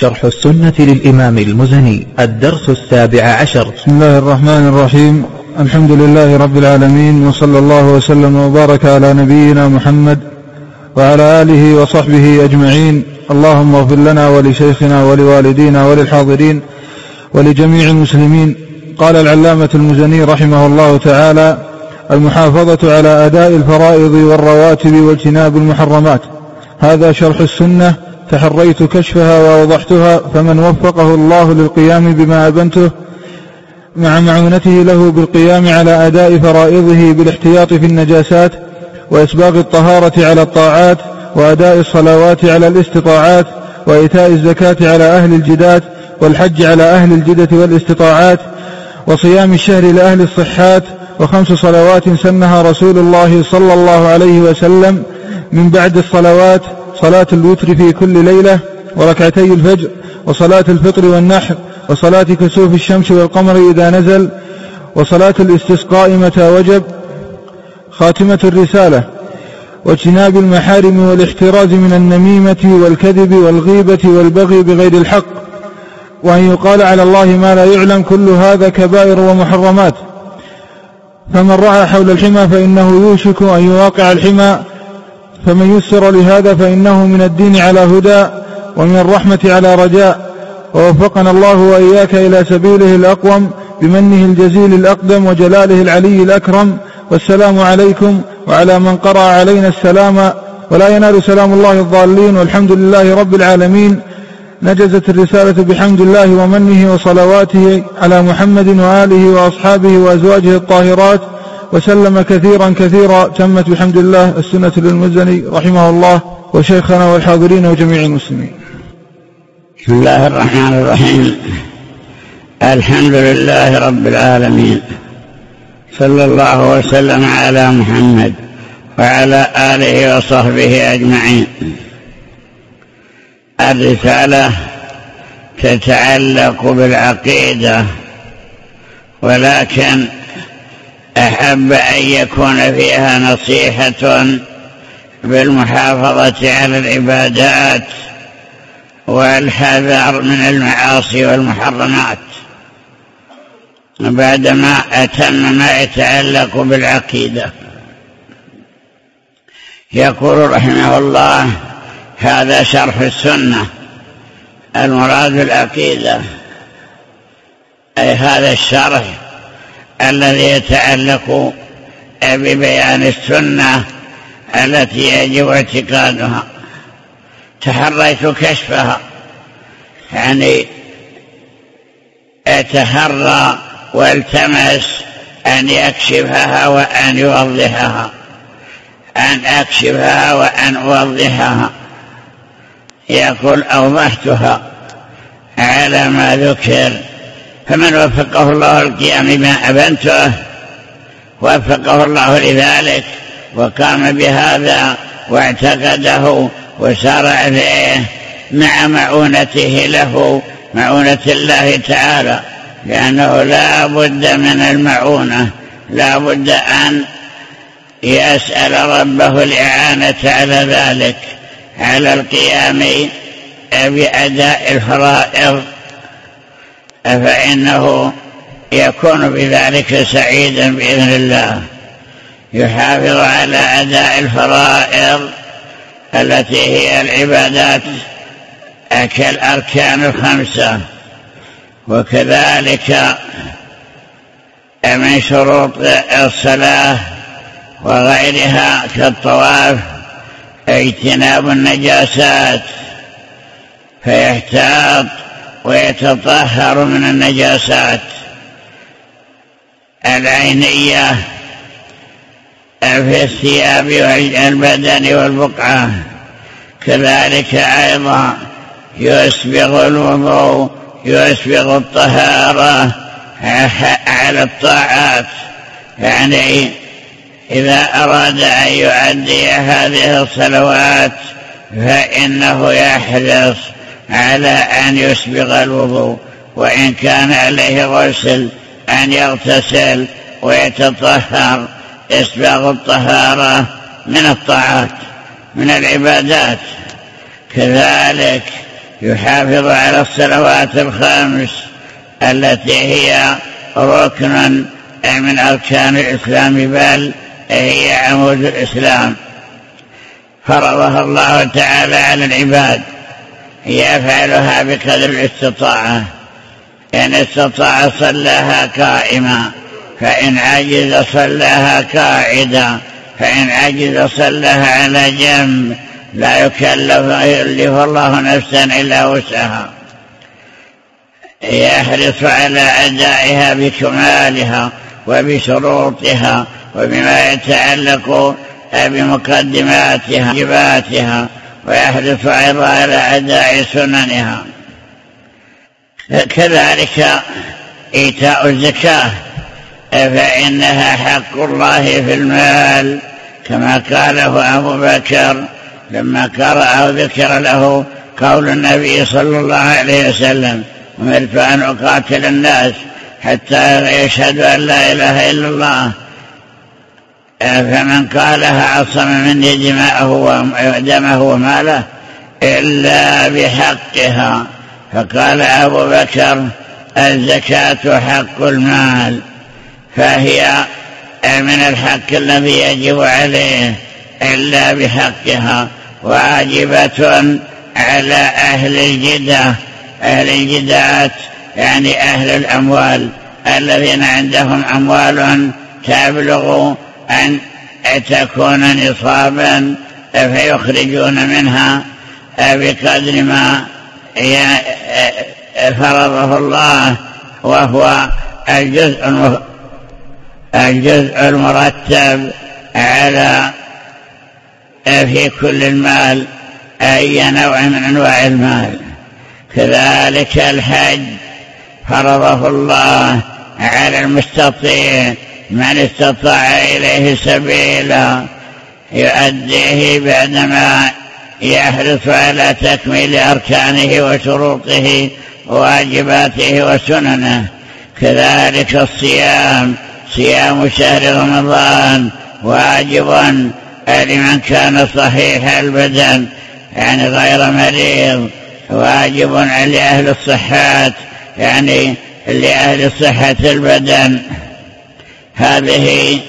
شرح السنة للإمام المزني الدرس السابع عشر. بسم الله الرحمن الرحيم. الحمد لله رب العالمين وصلى الله وسلم وبارك على نبينا محمد وعلى آله وصحبه أجمعين. اللهم اغفر لنا ولشيخنا ولوالدينا وللحاضرين ولجميع المسلمين. قال العلامة المزني رحمه الله تعالى المحافظة على أداء الفرائض والرواتب واجتناب المحرمات. هذا شرح السنة تحريت كشفها وأوضحتها فمن وفقه الله للقيام بما أبنته مع معونته له بالقيام على أداء فرائضه بالاحتياط في النجاسات وإسباغ الطهارة على الطاعات وأداء الصلوات على الاستطاعات وإيتاء الزكاة على أهل الجدات والحج على أهل الجدة والاستطاعات وصيام الشهر لأهل الصحات وخمس صلوات سنها رسول الله صلى الله عليه وسلم من بعد الصلوات صلاة الوتر في كل ليلة وركعتي الفجر وصلاة الفطر والنحر وصلاة كسوف الشمس والقمر إذا نزل وصلاة الاستسقاء متى وجب خاتمة الرسالة واجتناب المحارم والاحتراز من النميمة والكذب والغيبة والبغي بغير الحق وأن يقال على الله ما لا يعلم كل هذا كبائر ومحرمات. فمن رعى حول الحمى فإنه يوشك أن يواقع الحمى فمن يسر لهذا فإنه من الدين على هدى ومن الرحمة على رجاء. ووفقنا الله وإياك إلى سبيله الأقوم بمنه الجزيل الأقدم وجلاله العلي الأكرم. والسلام عليكم وعلى من قرأ علينا السلام. ولا ينال سلام الله الضالين والحمد لله رب العالمين. نجزت الرسالة بحمد الله ومنه وصلواته على محمد وآله وأصحابه وأزواجه الطاهرات. وسلم كثيرا كثيرا. تمت بحمد الله السنة للمزني رحمه الله وشيخنا والحاضرين وجميع المسلمين. بسم الله الرحمن الرحيم. الحمد لله رب العالمين. صلى الله وسلم على محمد وعلى آله وصحبه أجمعين. الرسالة تتعلق بالعقيدة ولكن أحب أن يكون فيها نصيحة بالمحافظة على العبادات والحذر من المعاصي والمحرمات. بعدما أتم ما يتعلق بالعقيدة. يقول رحمه الله هذا شرح السنة. المراد العقيدة أي هذا الشرح الذي يتعلق ببيان السنة التي يجب اعتقادها. تحريت كشفها. يعني اتهرى والتمس أن يكشفها وأن يوضحها. أن أكشفها وأن أوضحها. يقول أوضحتها على ما ذكر. فمن وفقه الله القيام بما أبنته وفقه الله لذلك وقام بهذا واعتقده وسار عليه مع معونته له معونة الله تعالى لأنه لا بد من المعونة لا بد أن يسأل ربه الإعانة على ذلك على القيام بأداء الفرائض فإنه يكون بذلك سعيدا بإذن الله. يحافظ على أداء الفرائض التي هي العبادات كالأركان الخمسة. وكذلك من شروط الصلاة وغيرها كالطواف اجتناب النجاسات فيحتاط ويتطهر من النجاسات. العينية في الثياب والبدن والبقعة. كذلك أيضا يسبغ الوضوء يسبغ الطهارة على الطاعات. يعني إذا أراد أن يؤدي هذه الصلوات فإنه يحرص على أن يسبغ الوضوء وإن كان عليه غسل أن يغتسل ويتطهر. إسباغ الطهارة من الطاعات من العبادات. كذلك يحافظ على الصلوات الخمس التي هي ركن من أركان الإسلام بل هي عمود الإسلام. فرضها الله تعالى على العباد. يفعلها بقدر الاستطاعة إن استطاع صلاها قائما فإن عجز صلاها قاعدا فإن عجز صلاها على جنب لا يكلف الله نفسا إلا وسعها. يحرص على أدائها بكمالها وبشروطها وبما يتعلق بمقدماتها جباتها ويحرص أيضا على أداء سننها. كذلك إيتاء الزكاة فإنها حق الله في المال كما قاله أبو بكر لما قرأ ذكر له قول النبي صلى الله عليه وسلم أمرت أن أقاتل الناس حتى يشهدوا أن لا إله إلا الله فمن قالها عصم مني دماءه ودمه وماله إلا بحقها. فقال أبو بكر الزكاة حق المال فهي من الحق الذي يجب عليه إلا بحقها. واجبة على أهل الجدة أهل الجدات يعني أهل الأموال الذين عندهم أموال تبلغ أن تكون نصابا فيخرجون منها بقدر ما فرضه الله وهو الجزء الجزء المرتب على في كل المال أي نوع من أنواع المال. كذلك الحج فرضه الله على المستطيع من استطاع إليه سبيلا يؤديه بعدما يحرص على تكميل أركانه وشروطه وواجباته وسننه. كذلك الصيام صيام شهر رمضان واجب لمن كان صحيح البدن يعني غير مريض واجب لأهل الصحات يعني لأهل صحة البدن. هذه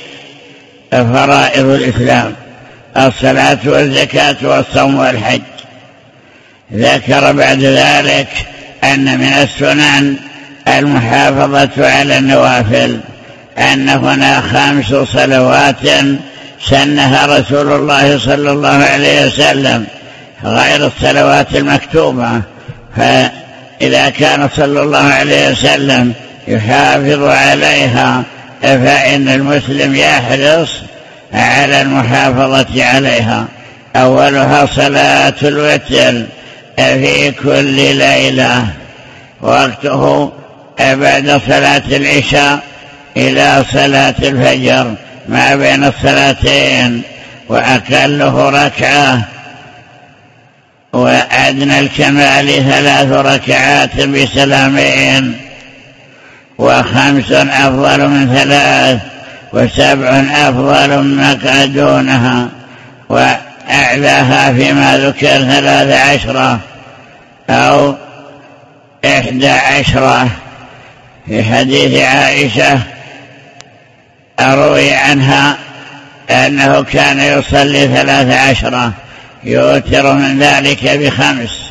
فرائض الإسلام الصلاة والزكاة والصوم والحج. ذكر بعد ذلك أن من السنن المحافظة على النوافل أن هنا خمس صلوات سنها رسول الله صلى الله عليه وسلم غير الصلوات المكتوبة. فإذا كان صلى الله عليه وسلم يحافظ عليها فإن المسلم يحرص على المحافظة عليها. أولها صلاة الوتر في كل ليلة. وقته بعد صلاة العشاء إلى صلاة الفجر ما بين الصلاتين وأقله ركعة. وأدنى الكمال ثلاث ركعات بسلامين. وخمس أفضل من ثلاث وسبع أفضل مما دونها وأعلاها فيما ذكر ثلاث عشرة أو إحدى عشرة. في حديث عائشة أروي عنها أنه كان يصلي ثلاث عشرة يوتر من ذلك بخمس.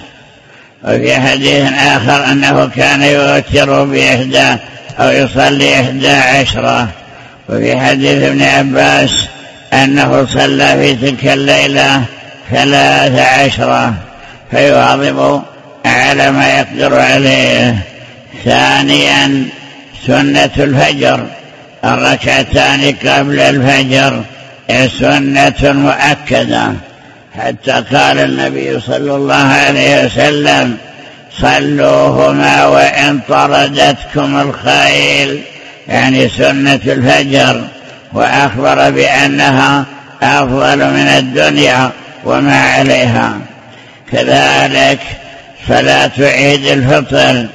وفي حديث آخر أنه كان يوتر بإحدى أو يصلي إحدى عشرة. وفي حديث ابن عباس أنه صلى في تلك الليلة ثلاث عشرة فيواظب على ما يقدر عليه. ثانيا سنة الفجر. الركعتان قبل الفجر سنة مؤكدة. حتى قال النبي صلى الله عليه وسلم صلوهما وإن طردتكم الخيل يعني سنة الفجر وأخبر بأنها أفضل من الدنيا وما عليها. كذلك فلا تعيد الفطر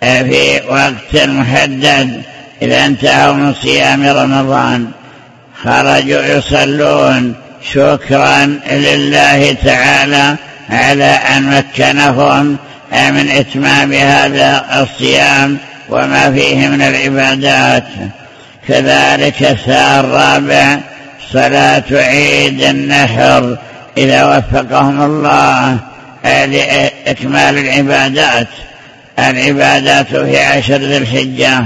في وقت محدد إذا انتهوا من صيام رمضان. خرجوا يصلون. شكرا لله تعالى على أن مكنهم من إتمام هذا الصيام وما فيه من العبادات. كذلك الساعة الرابع صلاة عيد النحر إذا وفقهم الله. لإكمال العبادات. العبادات في عشر ذي الحجة.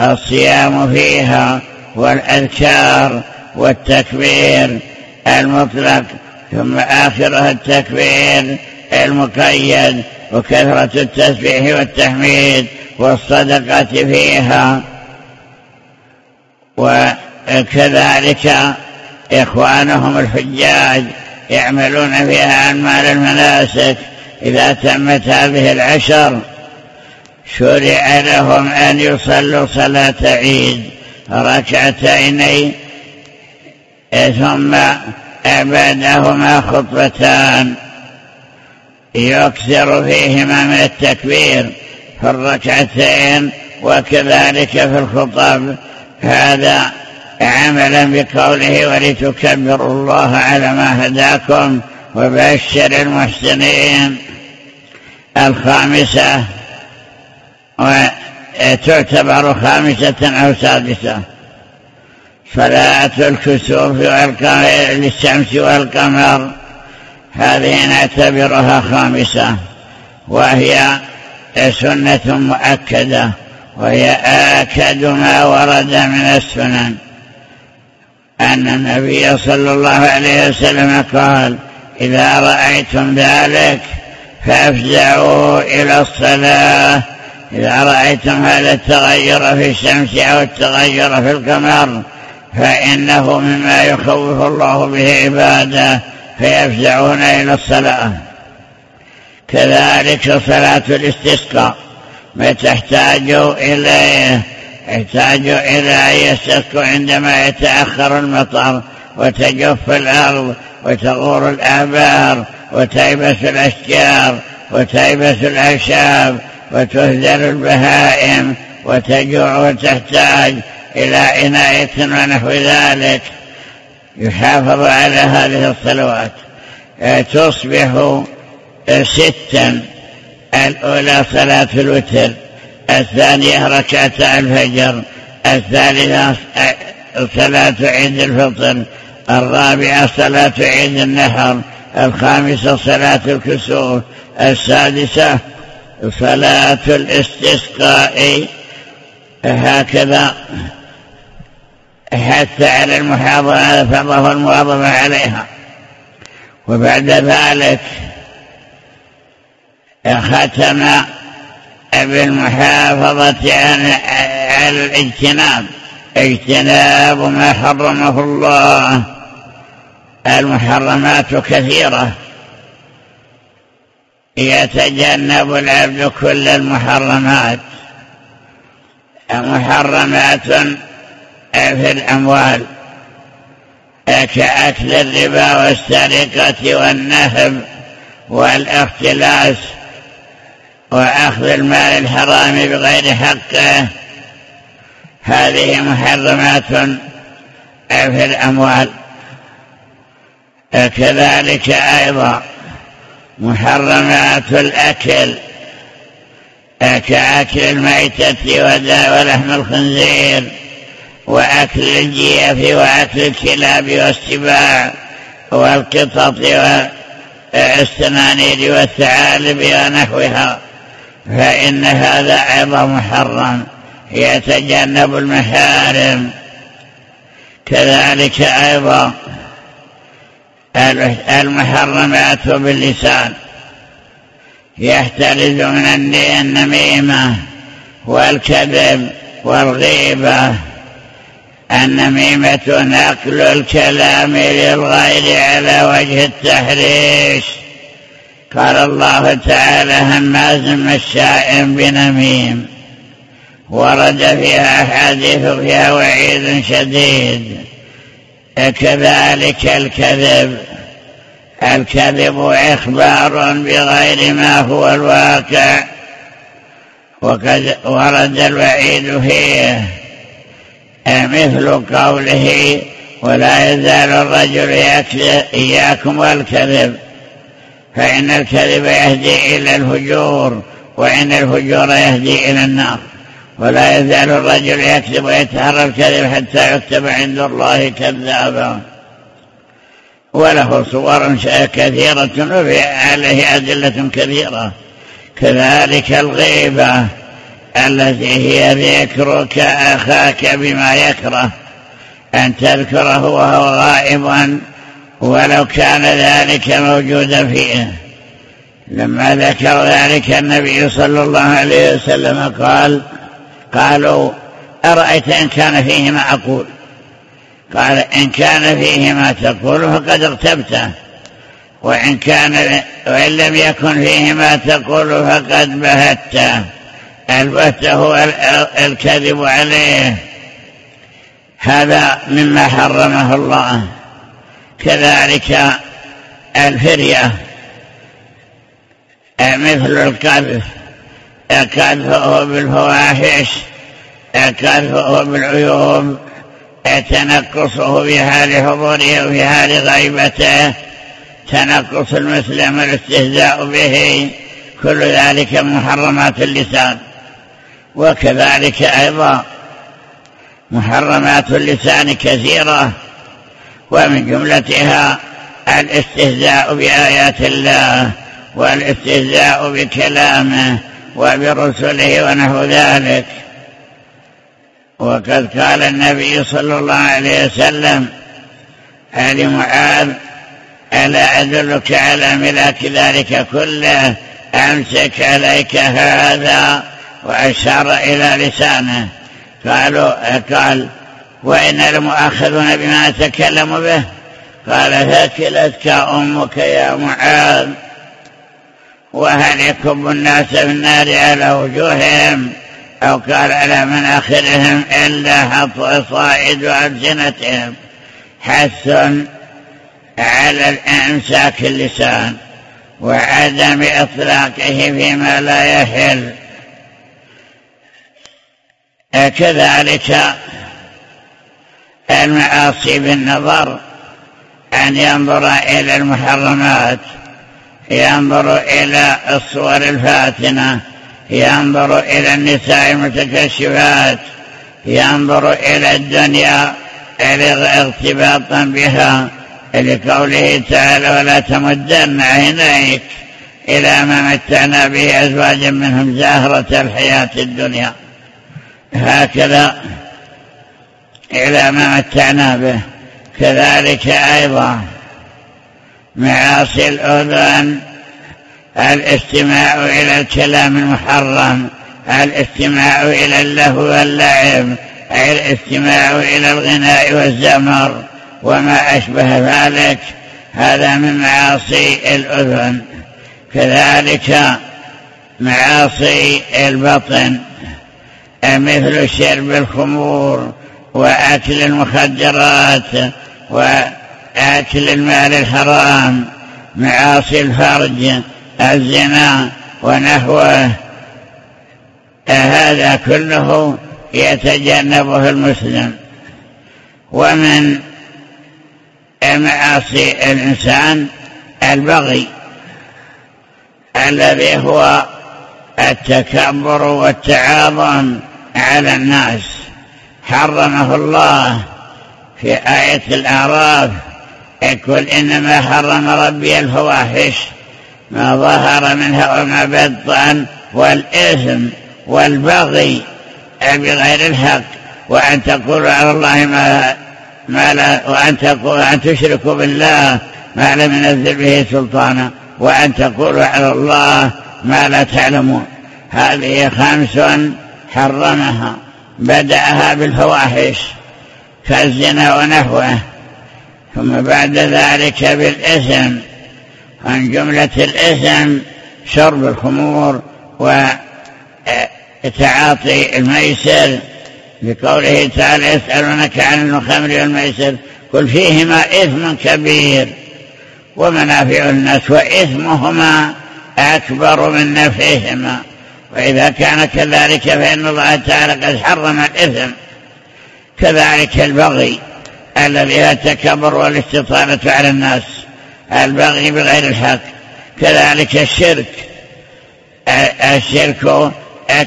الصيام فيها والأذكار والتكبير المطلق ثم آخرها التكبير المقيد. وكثرة التسبيح والتحميد والصدقة فيها. وكذلك إخوانهم الحجاج يعملون فيها أعمال المناسك. إذا تمت هذه العشر شرع لهم أن يصلوا صلاة عيد ركعتين ثم بعدهما خطبتان. يكثر فيهما من التكبير في الركعتين وكذلك في الخطب هذا عملا بقوله ولتكبروا الله على ما هداكم وبشر المحسنين. الخامسة وتعتبر خامسة أو سادسة. صلاة الكسوف للشمس والقمر. هذه نعتبرها خامسة وهي سنة مؤكدة وهي آكد ما ورد من السنن. أن النبي صلى الله عليه وسلم قال إذا رأيتم ذلك فأفزعوا إلى الصلاة إذا رأيتم هذا التغير في الشمس أو التغير في القمر فإنه مما يخوف الله به عباده. فيفزعون إلى الصلاة. كذلك صلاة الاستسقاء. ما تحتاج إليه يحتاج إلى أن يستسقوا عندما يتأخر المطر وتجف الأرض وتغور الآبار وتيبس الأشجار وتيبس الأعشاب وتهدر البهائم وتجوع وتحتاج إلى عناية ونحو ذلك. يحافظ على هذه الصلوات. تصبح ستا الأولى صلاة الوتر الثانية ركعة الفجر الثالثة صلاة عيد الفطر الرابعة صلاة عيد النحر الخامسة صلاة الكسوف السادسة صلاة الاستسقاء. هكذا. حتى على المحافظة على الفضة والمواظبة عليها. وبعد ذلك ختم بالمحافظة على الاجتناب. اجتناب ما حرمه الله. المحرمات كثيرة. يتجنب العبد كل المحرمات. محرمات في الأموال. كأكل الربا والسرقة والنهب والإختلاس وأخذ المال الحرام بغير حقه. هذه محرمات في الأموال. كذلك أيضا محرمات الأكل. كأكل الميتة ولحم الخنزير. وأكل الجيف وأكل الكلاب والسباع والقطط والسنانير والثعالب ونحوها فإن هذا أيضا محرم يتجنب المحارم. كذلك أيضا المحرمات باللسان. يحترز من النميمة والكذب والغيبة. النميمة نقل الكلام للغير على وجه التحريش. قال الله تعالى هماز مشاء بنميم. ورد فيها حديث فيها وعيد شديد. كذلك الكذب. الكذب إخبار بغير ما هو الواقع. وقد ورد الوعيد فيه. مثل قوله ولا يزال الرجل إياكم والكذب. فإن الكذب يهدي إلى الفجور وإن الفجور يهدي إلى النار. ولا يزال الرجل يكذب ويتحرى الكذب حتى يكتب عند الله كذابا. وله صور كثيرة وفي عليه أدلة كثيرة كذلك الغيبة. التي هي ذكرك أخاك بما يكره أن تذكره وهو غائب ولو كان ذلك موجودا فيه. لما ذكر ذلك النبي صلى الله عليه وسلم قال قالوا أرأيت إن كان فيه ما أقول؟ قال إن كان فيه ما تقول فقد ارتبته وإن كان وإن لم يكن فيه ما تقول فقد بهته. البهت هو الكذب عليه. هذا مما حرمه الله. كذلك الفرية. مثل القذف. كذفه بالفواحش. كذفه بالعيوب. تنقصه في حال حضوره وفي حال غيبته. تنقص المسلم والاستهزاء به. كل ذلك محرمات اللسان. وكذلك أيضا محرمات اللسان كثيرة ومن جملتها الاستهزاء بآيات الله والاستهزاء بكلامه وبرسله ونحو ذلك. وقد قال النبي صلى الله عليه وسلم آل معاذ ألا أدلك على ملاك ذلك كله؟ أمسك عليك هذا؟ وأشار إلى لسانه. قالوا قال وإن لمؤاخذون بما أتكلم به؟ قال ثكلتك أمك يا معاذ. وهل يكب الناس في النار على وجوههم؟ أو قال على مناخرهم إلا حط صائد ألسنتهم. حث على الإمساك اللسان وعدم إطلاقه فيما لا يحل. كذلك المعاصي بالنظر أن ينظر إلى المحرمات ينظر إلى الصور الفاتنة ينظر إلى النساء المتكشفات ينظر إلى الدنيا ارتباطا بها لقوله تعالى ولا تمدن عينيك إلى ما متعنا به أزواجا منهم زهرة الحياة الدنيا. هكذا إلى ما متعنا به. كذلك أيضا معاصي الأذن الاستماع إلى الكلام المحرم الاستماع إلى اللهو واللعب الاستماع إلى الغناء والزمر وما أشبه ذلك. هذا من معاصي الأذن. كذلك معاصي البطن. مثل شرب الخمور وأكل المخدرات وأكل المال الحرام معاصي الفرج الزنا ونحوه. هذا كله يتجنبه المسلم. ومن معاصي الإنسان البغي الذي هو التكبر والتعاظم. على الناس. حرمه الله في آية الأعراف. يقول إنما حرم ربي الفواحش ما ظهر منها وما بطن والإثم والبغي. بغير الحق. وأن تقولوا على الله ما, ما لا وأن, تقول أن تشركوا بالله ما لم ينزل به سلطانا. وأن تقولوا على الله ما لا تعلمون. هذه خمس حرمها بدأها بالفواحش كالزنا ونحوه ثم بعد ذلك بالإثم. عن جملة الإثم شرب الخمور وتعاطي الميسر. بقوله تعالى يسألونك عن الخمر والميسر قل فيهما إثم كبير ومنافع الناس وإثمهما أكبر من نفعهما. وإذا كان كذلك فإن الله تعالى قد حرم الإثم كذلك البغي الذي هو التكبر والاستطالة على الناس البغي بغير الحق كذلك الشرك الشرك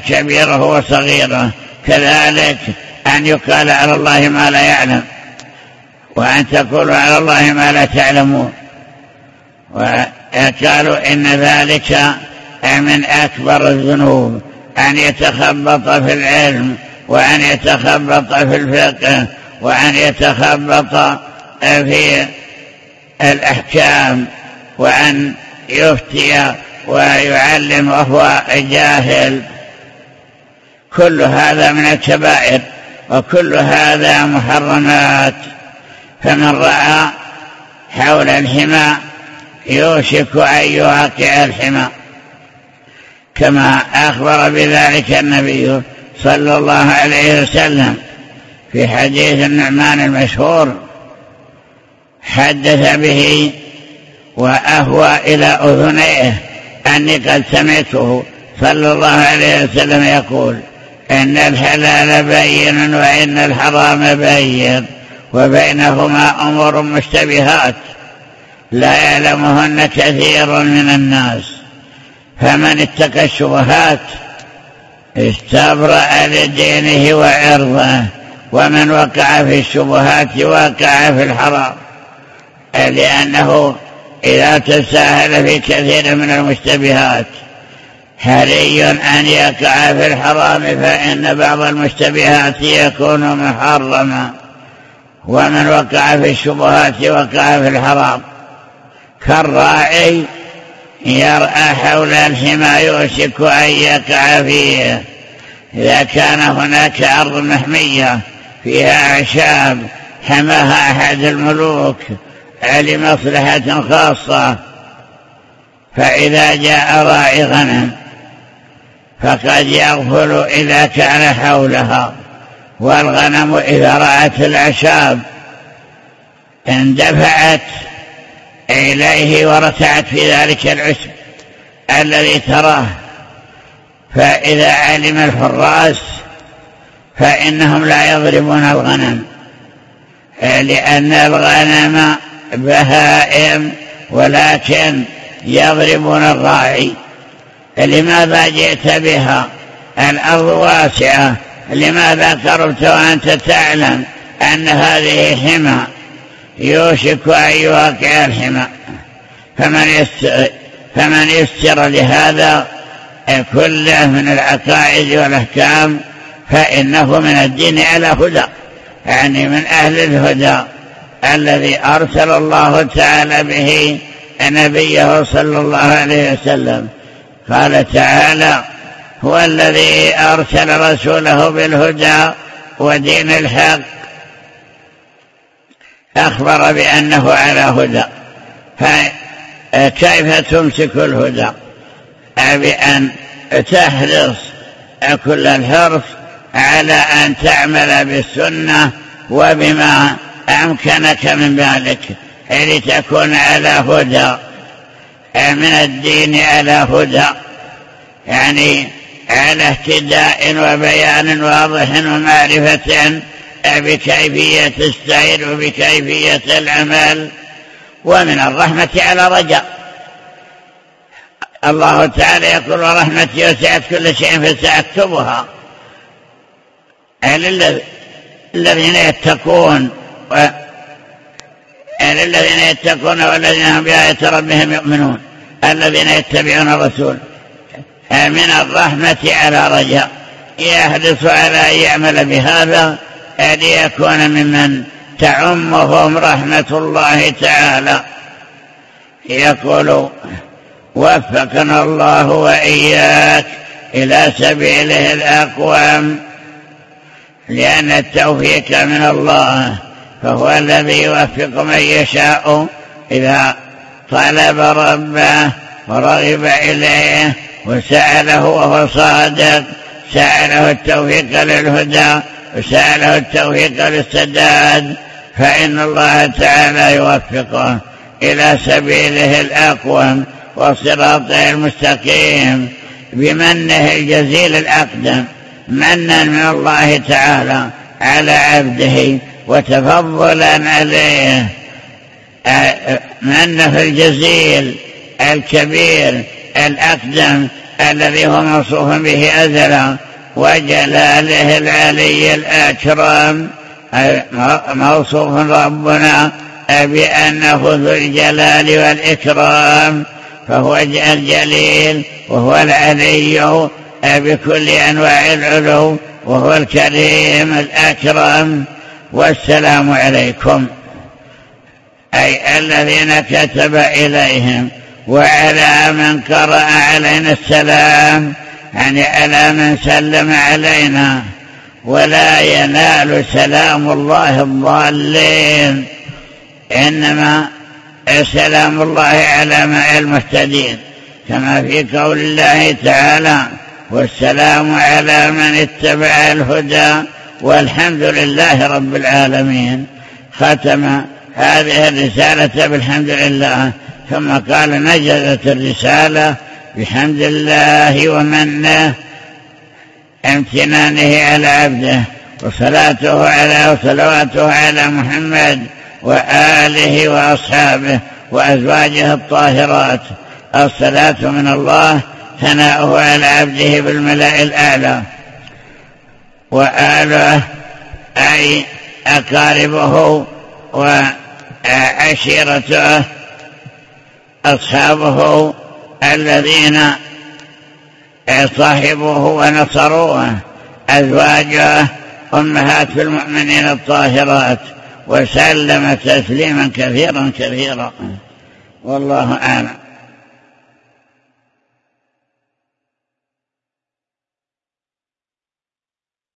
كبيره وصغيره كذلك أن يقال على الله ما لا يعلم وأن تقولوا على الله ما لا تعلمون وقالوا إن ذلك من أكبر الذنوب أن يتخبط في العلم وأن يتخبط في الفقه وأن يتخبط في الأحكام وأن يفتي ويعلم وهو جاهل. كل هذا من الكبائر وكل هذا محرمات. فمن رأى حول الحمى يوشك أن يواقع الحمى. كما أخبر بذلك النبي صلى الله عليه وسلم في حديث النعمان المشهور. حدث به وأهوى إلى أذنيه أني قد سمعته صلى الله عليه وسلم يقول إن الحلال بين وإن الحرام بين وبينهما أمور مشتبهات لا يعلمهن كثير من الناس. فمن اتقى الشبهات استبرأ لدينه وعرضه ومن وقع في الشبهات وقع في الحرام. لأنه إذا تساهل في كثير من المشتبهات حري أن يقع في الحرام فإن بعض المشتبهات يكون محرما. ومن وقع في الشبهات وقع في الحرام كالراعي يرأى حول الحمى يوشك أن يقع فيه. إذا كان هناك أرض محمية فيها أعشاب حماها أحد الملوك لمصلحة خاصة. فإذا جاء راعي غنم فقد يغفل إذا كان حولها. والغنم إذا رأت الأعشاب اندفعت إليه ورتعت في ذلك العشب الذي تراه. فإذا علم الحراس فإنهم لا يضربون الغنم لأن الغنم بهائم ولكن يضربون الراعي. لماذا جئت بها؟ الأرض واسعة. لماذا قربت وأنت تعلم أن هذه حمى؟ يوشك أن يواقع الحمى. فمن فمن يستر لهذا كله من العقائد والأحكام فإنه من الدين على هدى يعني من أهل الهدى الذي أرسل الله تعالى به نبيه صلى الله عليه وسلم. قال تعالى هو الذي أرسل رسوله بالهدى ودين الحق أخبر بأنه على هدى. فكيف تمسك الهدى؟ بأن تحرص كل الحرص على أن تعمل بالسنة وبما أمكنك من ذلك لتكون على هدى. من الدين على هدى. يعني على اهتداء وبيان واضح ومعرفة بكيفية السير وبكيفية العمل ومن الرحمة على رجاء. الله تعالى يقول ورحمتي وسعت كل شيء فسأكتبها. الذين يتقون الذين يتقون والذين هم بآية ربهم يؤمنون. الذين يتبعون الرسول. من الرحمة على رجاء. يحرص على أن يعمل بهذا ليكون ممن تعمهم رحمة الله تعالى. يقول وفقنا الله وإياك إلى سبيله الأقوام لأن التوفيق من الله فهو الذي يوفق من يشاء إذا طلب ربه ورغب إليه وسأله وهو صادق سأله التوفيق للهدى وسأله التوفيق للسداد فإن الله تعالى يوفقه إلى سبيله الأقوم وصراطه المستقيم بمنه الجزيل الأقدم منا من الله تعالى على عبده وتفضلا عليه. منه الجزيل الكبير الأقدم الذي هو موصوف به أزلا وجلاله العلي الأكرم. موصوف ربنا بأنه ذو الجلال والإكرام. فهو الجليل وهو العلي بكل أنواع العلو وهو الكريم الأكرم. والسلام عليكم. أي الذين كتب إليهم وعلى من قرأ علينا السلام. يعني على من سلم علينا ولا ينال سلام الله الضالين. إنما سلام الله على مع المهتدين كما في قول الله تعالى والسلام على من اتبع الهدى والحمد لله رب العالمين. ختم هذه الرسالة بالحمد لله ثم قال نجزت الرسالة بحمد الله ومنه امتنانه على عبده وصلاته على وصلواته على محمد وآله وأصحابه وأزواجه الطاهرات. الصلاة من الله ثناؤه على عبده بالملأ الأعلى. وآله أي أقاربه وعشيرته أصحابه الذين صاحبوه ونصروه أزواجه أمهات المؤمنين الطاهرات وسلم تسليما كثيرا كثيرا. والله أعلم.